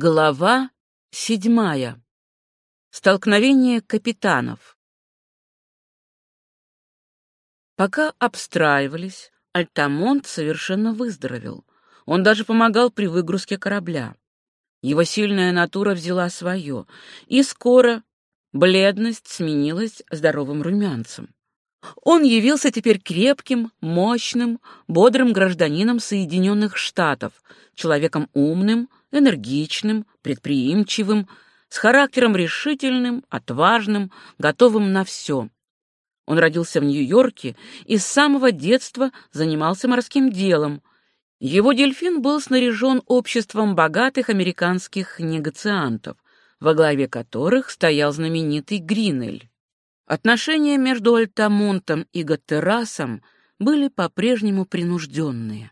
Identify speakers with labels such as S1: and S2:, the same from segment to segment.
S1: Глава седьмая. Столкновение капитанов. Пока обстраивались, Альтамонт совершенно выздоровел. Он даже помогал при выгрузке корабля. Его сильная натура взяла свое, и скоро бледность сменилась здоровым румянцем. Он явился теперь крепким, мощным, бодрым гражданином Соединенных Штатов, человеком умным, энергичным, предприимчивым, с характером решительным, отважным, готовым на все. Он родился в Нью-Йорке и с самого детства занимался морским делом. Его дельфин был снаряжен обществом богатых американских негациантов, во главе которых стоял знаменитый Гринель. Отношения между Альтамонтом и Гаттерасом были по-прежнему принужденные.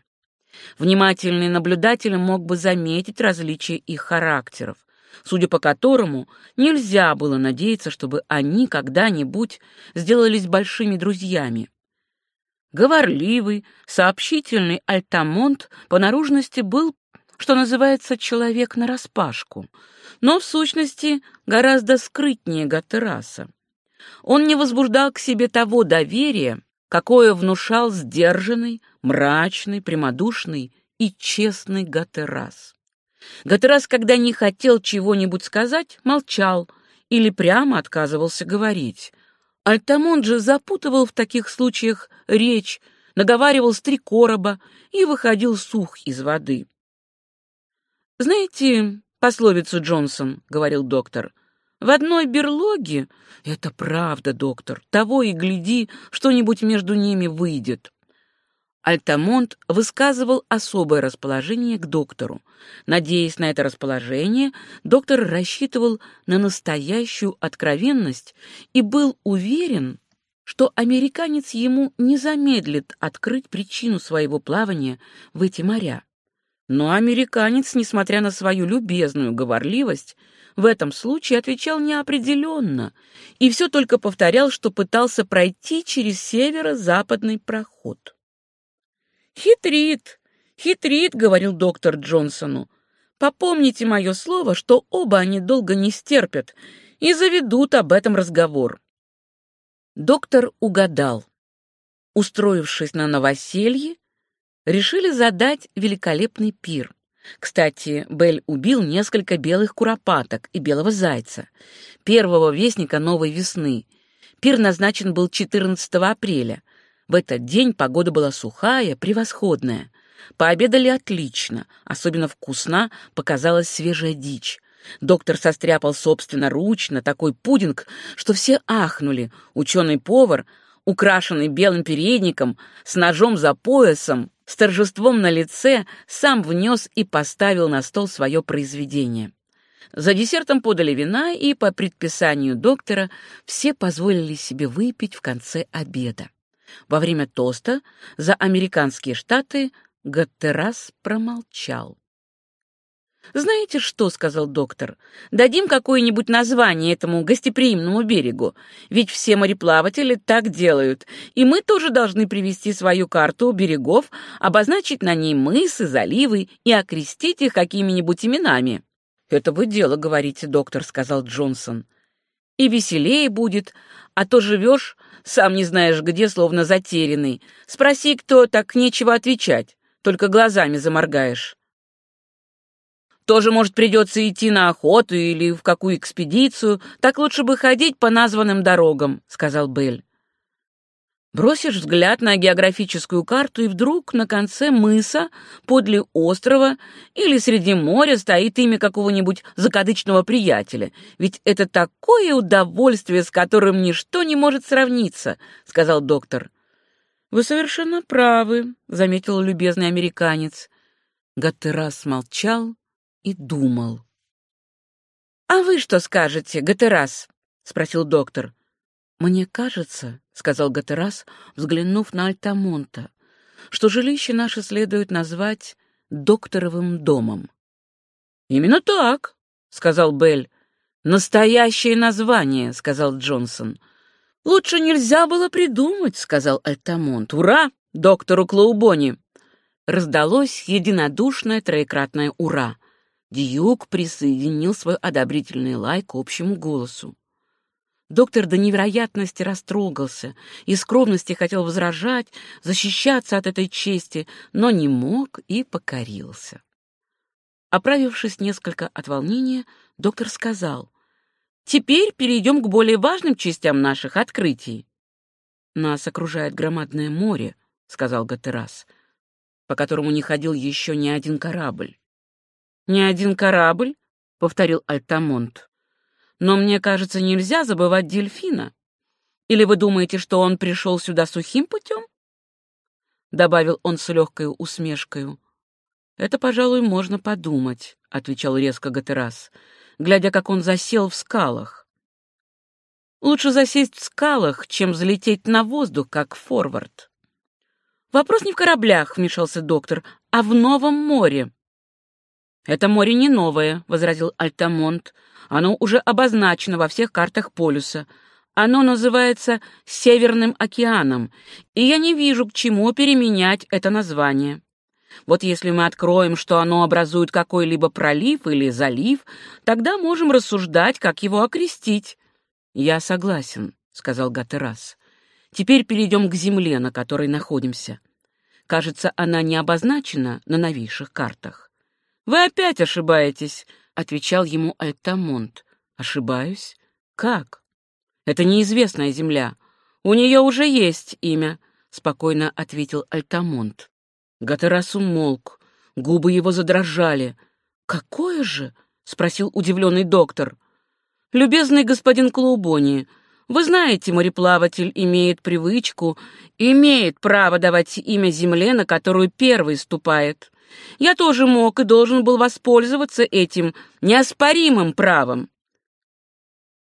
S1: Внимательный наблюдатель мог бы заметить различия их характеров, судя по которому нельзя было надеяться, чтобы они когда-нибудь сделались большими друзьями. Говорливый, сообщительный Альтамонт по наружности был, что называется, человек нараспашку, но в сущности гораздо скрытнее Гаттераса. Он не возбуждал к себе того доверия, какое внушал сдержанный, мрачный, прямодушный и честный Гатерас. Гатерас, когда не хотел чего-нибудь сказать, молчал или прямо отказывался говорить. Альтамон же запутывал в таких случаях речь, наговаривал с три короба и выходил сух из воды. «Знаете пословицу Джонсон?» — говорил доктор — в одной берлоге? Это правда, доктор. Того и гляди, что-нибудь между ними выйдет. Альтамонт высказывал особое расположение к доктору. Надеясь на это расположение, доктор рассчитывал на настоящую откровенность и был уверен, что американец ему не замедлит открыть причину своего плавания в эти моря. Но американец, несмотря на свою любезную говорливость, в этом случае отвечал неопределенно и все только повторял, что пытался пройти через северо-западный проход. «Хитрит, хитрит», — говорил доктор Джонсону. «Попомните мое слово, что оба они долго не стерпят и заведут об этом разговор». Доктор угадал. Устроившись на новоселье, решили задать великолепный пир. Кстати, Белль убил несколько белых куропаток и белого зайца, первого вестника новой весны. Пир назначен был 14 апреля. В этот день погода была сухая, превосходная. Пообедали отлично, особенно вкусна показалась свежая дичь. Доктор состряпал собственноручно такой пудинг, что все ахнули. Ученый-повар, украшенный белым передником, с ножом за поясом, с торжеством на лице сам внес и поставил на стол свое произведение. За десертом подали вина, и по предписанию доктора все позволили себе выпить в конце обеда. Во время тоста за американские штаты Гаттерас промолчал. «Знаете что?» — сказал доктор. «Дадим какое-нибудь название этому гостеприимному берегу. Ведь все мореплаватели так делают. И мы тоже должны привести свою карту берегов, обозначить на ней мысы, заливы и окрестить их какими-нибудь именами». «Это вы дело говорите, доктор», — сказал Джонсон. «И веселее будет, а то живешь, сам не знаешь где, словно затерянный. Спроси, кто, так нечего отвечать, только глазами заморгаешь». Тоже, может, придется идти на охоту или в какую экспедицию. Так лучше бы ходить по названным дорогам», — сказал Белль. Бросишь взгляд на географическую карту, и вдруг на конце мыса, подле острова или среди моря стоит имя какого-нибудь закадычного приятеля. Ведь это такое удовольствие, с которым ничто не может сравниться, — сказал доктор. — Вы совершенно правы, — заметил любезный американец. Гаттерас молчал, и думал. «А вы что скажете, Гатерас?» — спросил доктор. «Мне кажется, — сказал Гатерас, взглянув на Альтамонта, — что жилище наше следует назвать докторовым домом». «Именно так», — сказал Белль. «Настоящее название», — сказал Джонсон. «Лучше нельзя было придумать», — сказал Альтамонт. «Ура доктору Клоубони!» Раздалось единодушное троекратное «Ура!» Дьюк присоединил свой одобрительный лай к общему голосу. Доктор до невероятности растрогался и скромности хотел возражать, защищаться от этой чести, но не мог и покорился. Оправившись несколько от волнения, доктор сказал, «Теперь перейдем к более важным частям наших открытий». «Нас окружает громадное море», — сказал Гатерас, «по которому не ходил еще ни один корабль». «Ни один корабль?» — повторил Альтамонт. «Но мне кажется, нельзя забывать дельфина. Или вы думаете, что он пришел сюда сухим путем?» Добавил он с легкой усмешкой. «Это, пожалуй, можно подумать», — отвечал резко Гатерас, глядя, как он засел в скалах. «Лучше засесть в скалах, чем залететь на воздух, как форвард». «Вопрос не в кораблях», — вмешался доктор, — «а в новом море». «Это море не новое», — возразил Альтамонт. «Оно уже обозначено во всех картах полюса. Оно называется Северным океаном, и я не вижу, к чему переменять это название. Вот если мы откроем, что оно образует какой-либо пролив или залив, тогда можем рассуждать, как его окрестить». «Я согласен», — сказал Гатерас. «Теперь перейдем к земле, на которой находимся. Кажется, она не обозначена на новейших картах». «Вы опять ошибаетесь», — отвечал ему Альтамонт. «Ошибаюсь? Как? Это неизвестная земля. У нее уже есть имя», — спокойно ответил Альтамонт. Гатерас умолк, губы его задрожали. «Какое же?» — спросил удивленный доктор. «Любезный господин Клоубони, вы знаете, мореплаватель имеет привычку, имеет право давать имя земле, на которую первый ступает. Я тоже мог и должен был воспользоваться этим неоспоримым правом.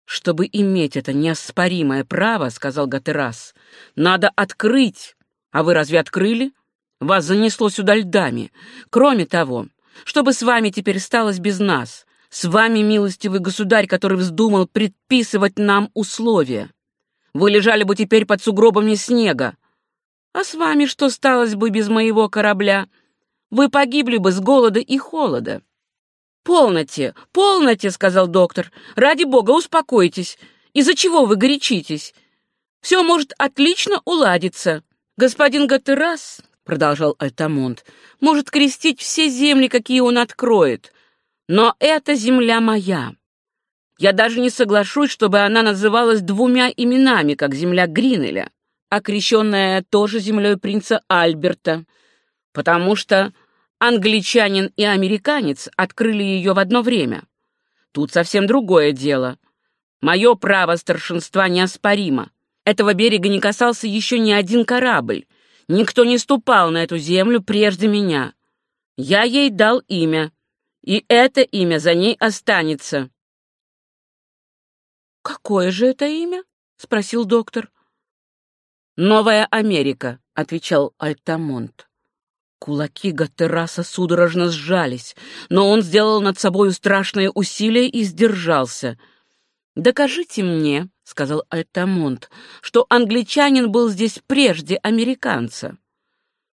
S1: «Чтобы иметь это неоспоримое право, — сказал Гатерас, — надо открыть. А вы разве открыли? Вас занесло сюда льдами. Кроме того, что бы с вами теперь сталось без нас? С вами, милостивый государь, который вздумал предписывать нам условия. Вы лежали бы теперь под сугробами снега. А с вами что сталось бы без моего корабля? Вы погибли бы с голода и холода». «Полноте, полноте», — сказал доктор. «Ради бога, успокойтесь. Из-за чего вы горячитесь? Все может отлично уладиться. Господин Гатерас, — продолжал Альтамонт, — может крестить все земли, какие он откроет. Но эта земля моя. Я даже не соглашусь, чтобы она называлась двумя именами, как земля Гринеля, окрещенная тоже землей принца Альберта, потому что англичанин и американец открыли ее в одно время. Тут совсем другое дело. Мое право старшинства неоспоримо. Этого берега не касался еще ни один корабль. Никто не ступал на эту землю прежде меня. Я ей дал имя, и это имя за ней останется. «Какое же это имя?» — спросил доктор. «Новая Америка», — отвечал Альтамонт. Кулаки Гаттераса судорожно сжались, но он сделал над собою страшное усилие и сдержался. «Докажите мне», — сказал Альтамонт, — «что англичанин был здесь прежде американца».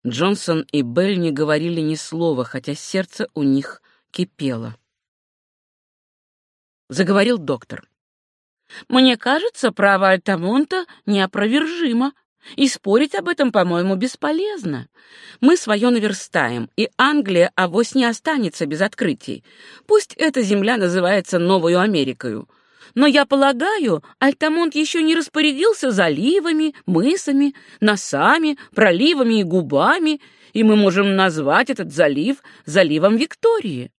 S1: Джонсон и Белль не говорили ни слова, хотя сердце у них кипело. Заговорил доктор. «Мне кажется, право Альтамонта неопровержимо», и спорить об этом, по-моему, бесполезно. Мы свое наверстаем, и Англия авось не останется без открытий. Пусть эта земля называется Новую Америкою. Но я полагаю, Альтамонт еще не распорядился заливами, мысами, носами, проливами и губами, и мы можем назвать этот залив заливом Виктории.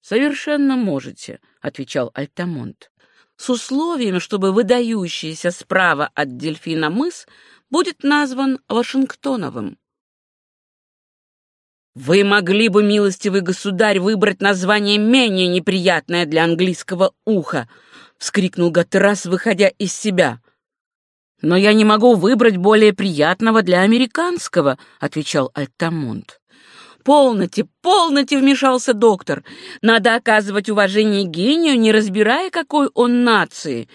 S1: «Совершенно можете», — отвечал Альтамонт, «с условием, чтобы выдающийся справа от дельфина мыс будет назван Вашингтоновым. «Вы могли бы, милостивый государь, выбрать название менее неприятное для английского уха!» — вскрикнул Гатерас, выходя из себя. «Но я не могу выбрать более приятного для американского», — отвечал Альтамонт. «Полноте, полноте!» — вмешался доктор. «Надо оказывать уважение гению, не разбирая, какой он нации.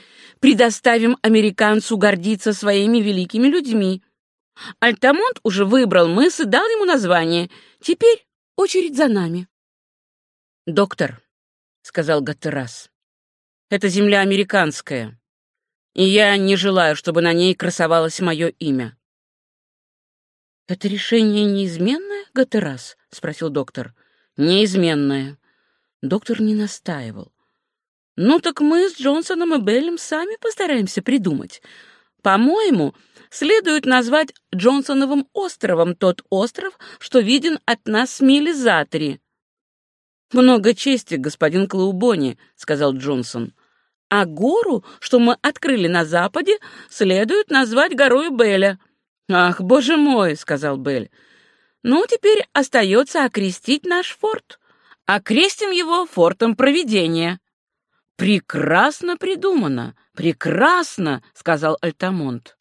S1: Предоставим американцу гордиться своими великими людьми. Альтамонт уже выбрал мыс и дал ему название. Теперь очередь за нами». «Доктор», сказал Гаттерас. «Это земля американская, и я не желаю, чтобы на ней красовалось мое имя». «Это решение неизменное, Гаттерас?» — спросил доктор. «Неизменное». Доктор не настаивал. «Ну так мы с Джонсоном и Беллем сами постараемся придумать. По-моему, следует назвать Джонсоновым островом тот остров, что виден от нас мили за три». «Много чести, господин Клаубони», — сказал Джонсон. «А гору, что мы открыли на западе, следует назвать горой Белля». «Ах, боже мой», — сказал Белль. «Ну, теперь остается окрестить наш форт. Окрестим его фортом провидения». «Прекрасно придумано, прекрасно», — сказал Альтамонт.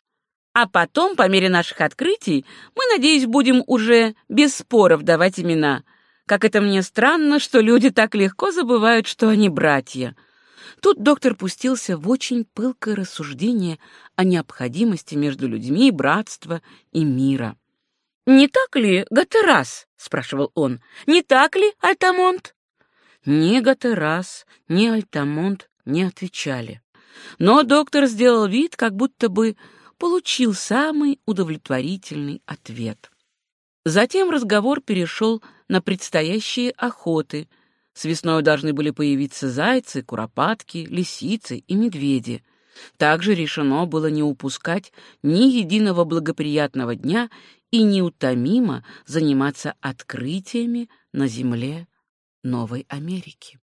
S1: «А потом, по мере наших открытий, мы, надеюсь, будем уже без споров давать имена. Как это мне странно, что люди так легко забывают, что они братья». Тут доктор пустился в очень пылкое рассуждение о необходимости между людьми братства и мира. «Не так ли, Гатерас?» — спрашивал он. «Не так ли, Альтамонт?» Ни Гатерас, ни Альтамонт не отвечали. Но доктор сделал вид, как будто бы получил самый удовлетворительный ответ. Затем разговор перешел на предстоящие охоты. С весной должны были появиться зайцы, куропатки, лисицы и медведи. Также решено было не упускать ни единого благоприятного дня и неутомимо заниматься открытиями на земле Новой Америки.